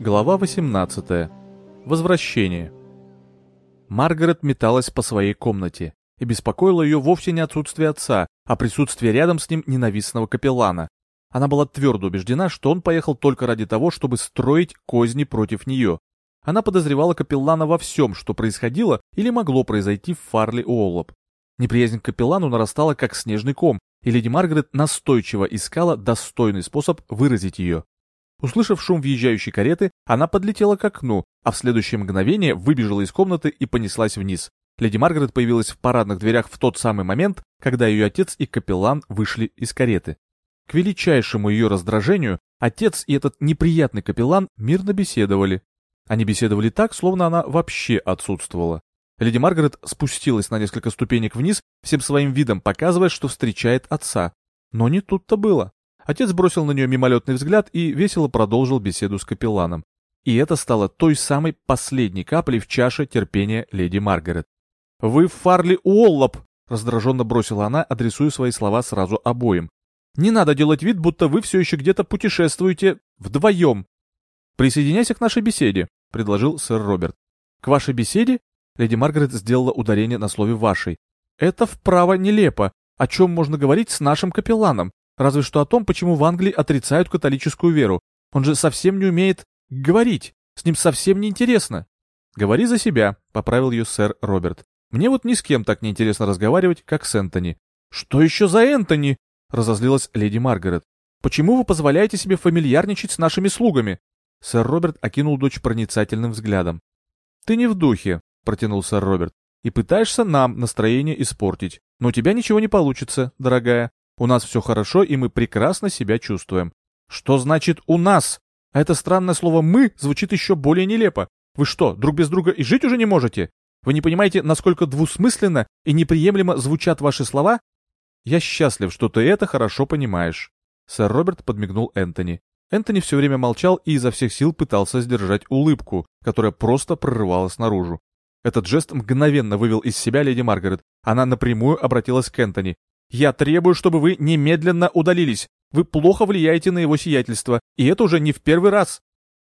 Глава 18. Возвращение. Маргарет металась по своей комнате, и беспокоило ее вовсе не отсутствие отца, а присутствие рядом с ним ненавистного капеллана. Она была твердо убеждена, что он поехал только ради того, чтобы строить козни против нее. Она подозревала капеллана во всем, что происходило или могло произойти в Фарли Уоллоп. Неприязнь к капеллану нарастала как снежный ком, и леди Маргарет настойчиво искала достойный способ выразить ее. Услышав шум въезжающей кареты, она подлетела к окну, а в следующее мгновение выбежала из комнаты и понеслась вниз. Леди Маргарет появилась в парадных дверях в тот самый момент, когда ее отец и капеллан вышли из кареты. К величайшему ее раздражению, отец и этот неприятный капеллан мирно беседовали. Они беседовали так, словно она вообще отсутствовала. Леди Маргарет спустилась на несколько ступенек вниз, всем своим видом показывая, что встречает отца. Но не тут-то было. Отец бросил на нее мимолетный взгляд и весело продолжил беседу с капелланом. И это стало той самой последней каплей в чаше терпения леди Маргарет. «Вы Фарли Уоллоп!» — раздраженно бросила она, адресуя свои слова сразу обоим. «Не надо делать вид, будто вы все еще где-то путешествуете вдвоем. Присоединяйся к нашей беседе», — предложил сэр Роберт. «К вашей беседе?» — леди Маргарет сделала ударение на слове «вашей». «Это вправо нелепо. О чем можно говорить с нашим капелланом? Разве что о том, почему в Англии отрицают католическую веру. Он же совсем не умеет говорить. С ним совсем не интересно. Говори за себя, поправил ее сэр Роберт. Мне вот ни с кем так не интересно разговаривать, как с Энтони. Что еще за Энтони? разозлилась леди Маргарет. Почему вы позволяете себе фамильярничать с нашими слугами? Сэр Роберт окинул дочь проницательным взглядом. Ты не в духе, протянул сэр Роберт, и пытаешься нам настроение испортить. Но у тебя ничего не получится, дорогая. У нас все хорошо, и мы прекрасно себя чувствуем. Что значит «у нас»? А это странное слово «мы» звучит еще более нелепо. Вы что, друг без друга и жить уже не можете? Вы не понимаете, насколько двусмысленно и неприемлемо звучат ваши слова? Я счастлив, что ты это хорошо понимаешь. Сэр Роберт подмигнул Энтони. Энтони все время молчал и изо всех сил пытался сдержать улыбку, которая просто прорывалась наружу. Этот жест мгновенно вывел из себя леди Маргарет. Она напрямую обратилась к Энтони. Я требую, чтобы вы немедленно удалились. Вы плохо влияете на его сиятельство, и это уже не в первый раз.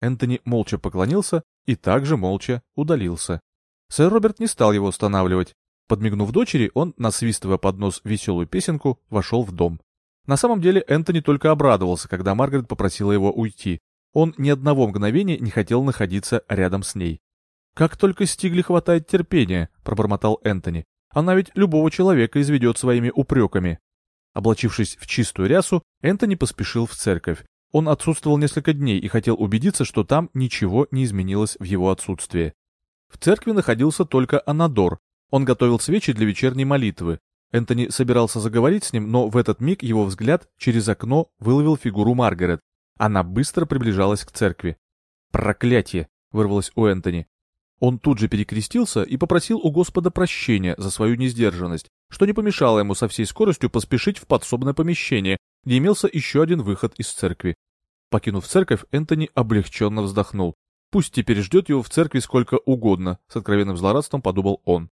Энтони молча поклонился и также молча удалился. Сэр Роберт не стал его останавливать. Подмигнув дочери, он, насвистывая под нос веселую песенку, вошел в дом. На самом деле Энтони только обрадовался, когда Маргарет попросила его уйти. Он ни одного мгновения не хотел находиться рядом с ней. «Как только Стигли хватает терпения», — пробормотал Энтони. Она ведь любого человека изведет своими упреками. Облачившись в чистую рясу, Энтони поспешил в церковь. Он отсутствовал несколько дней и хотел убедиться, что там ничего не изменилось в его отсутствии. В церкви находился только Анадор. Он готовил свечи для вечерней молитвы. Энтони собирался заговорить с ним, но в этот миг его взгляд через окно выловил фигуру Маргарет. Она быстро приближалась к церкви. «Проклятие!» — вырвалось у Энтони. Он тут же перекрестился и попросил у Господа прощения за свою несдержанность, что не помешало ему со всей скоростью поспешить в подсобное помещение, где имелся еще один выход из церкви. Покинув церковь, Энтони облегченно вздохнул. Пусть теперь ждет его в церкви сколько угодно, с откровенным злорадством подумал он.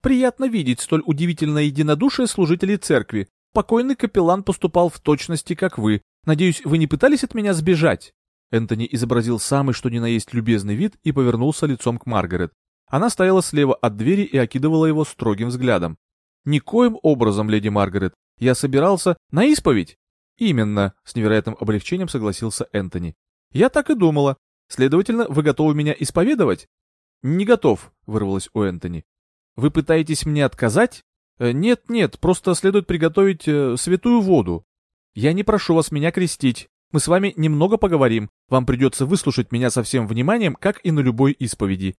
Приятно видеть столь удивительное единодушие служителей церкви. Покойный капеллан поступал в точности, как вы. Надеюсь, вы не пытались от меня сбежать? Энтони изобразил самый что ни на есть любезный вид и повернулся лицом к Маргарет. Она стояла слева от двери и окидывала его строгим взглядом. «Никоим образом, леди Маргарет. Я собирался на исповедь». «Именно», — с невероятным облегчением согласился Энтони. «Я так и думала. Следовательно, вы готовы меня исповедовать?» «Не готов», — вырвалось у Энтони. «Вы пытаетесь мне отказать?» «Э, «Нет, нет, просто следует приготовить э, святую воду. Я не прошу вас меня крестить. Мы с вами немного поговорим. Вам придется выслушать меня со всем вниманием, как и на любой исповеди».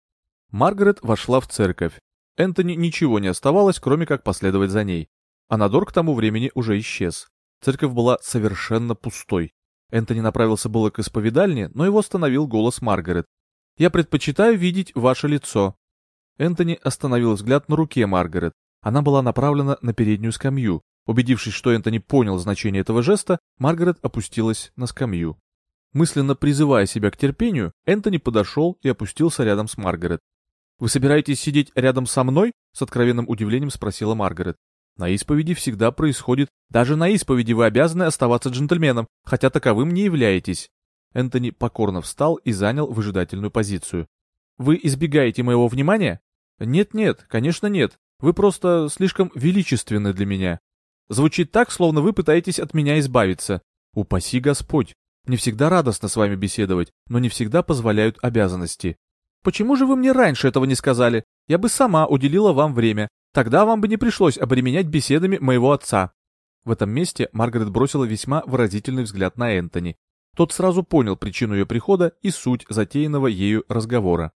Маргарет вошла в церковь. Энтони ничего не оставалось, кроме как последовать за ней. Анадор к тому времени уже исчез. Церковь была совершенно пустой. Энтони направился было к исповедальне, но его остановил голос Маргарет. «Я предпочитаю видеть ваше лицо». Энтони остановил взгляд на руке Маргарет. Она была направлена на переднюю скамью, Убедившись, что Энтони понял значение этого жеста, Маргарет опустилась на скамью. Мысленно призывая себя к терпению, Энтони подошел и опустился рядом с Маргарет. «Вы собираетесь сидеть рядом со мной?» — с откровенным удивлением спросила Маргарет. На исповеди всегда происходит, даже на исповеди вы обязаны оставаться джентльменом, хотя таковым не являетесь. Энтони покорно встал и занял выжидательную позицию. Вы избегаете моего внимания? Нет-нет, конечно нет. Вы просто слишком величественны для меня. Звучит так, словно вы пытаетесь от меня избавиться. Упаси Господь. Не всегда радостно с вами беседовать, но не всегда позволяют обязанности. Почему же вы мне раньше этого не сказали? Я бы сама уделила вам время. Тогда вам бы не пришлось обременять беседами моего отца. В этом месте Маргарет бросила весьма выразительный взгляд на Энтони. Тот сразу понял причину ее прихода и суть затеянного ею разговора.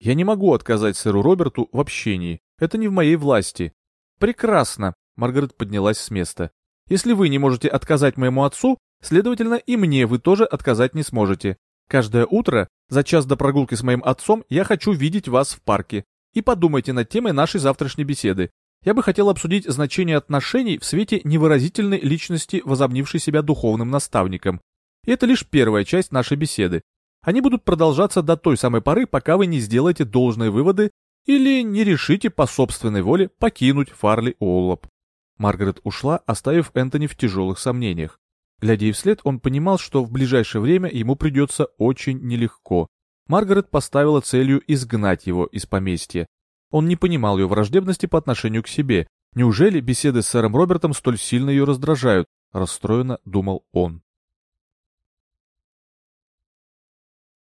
«Я не могу отказать сэру Роберту в общении. Это не в моей власти». «Прекрасно», — Маргарет поднялась с места. «Если вы не можете отказать моему отцу, следовательно, и мне вы тоже отказать не сможете. Каждое утро, за час до прогулки с моим отцом, я хочу видеть вас в парке. И подумайте над темой нашей завтрашней беседы. Я бы хотел обсудить значение отношений в свете невыразительной личности, возомнившей себя духовным наставником. И это лишь первая часть нашей беседы. Они будут продолжаться до той самой поры, пока вы не сделаете должные выводы или не решите по собственной воле покинуть Фарли Оллоп. Маргарет ушла, оставив Энтони в тяжелых сомнениях. Глядя ей вслед, он понимал, что в ближайшее время ему придется очень нелегко. Маргарет поставила целью изгнать его из поместья. Он не понимал ее враждебности по отношению к себе. Неужели беседы с сэром Робертом столь сильно ее раздражают? Расстроенно думал он.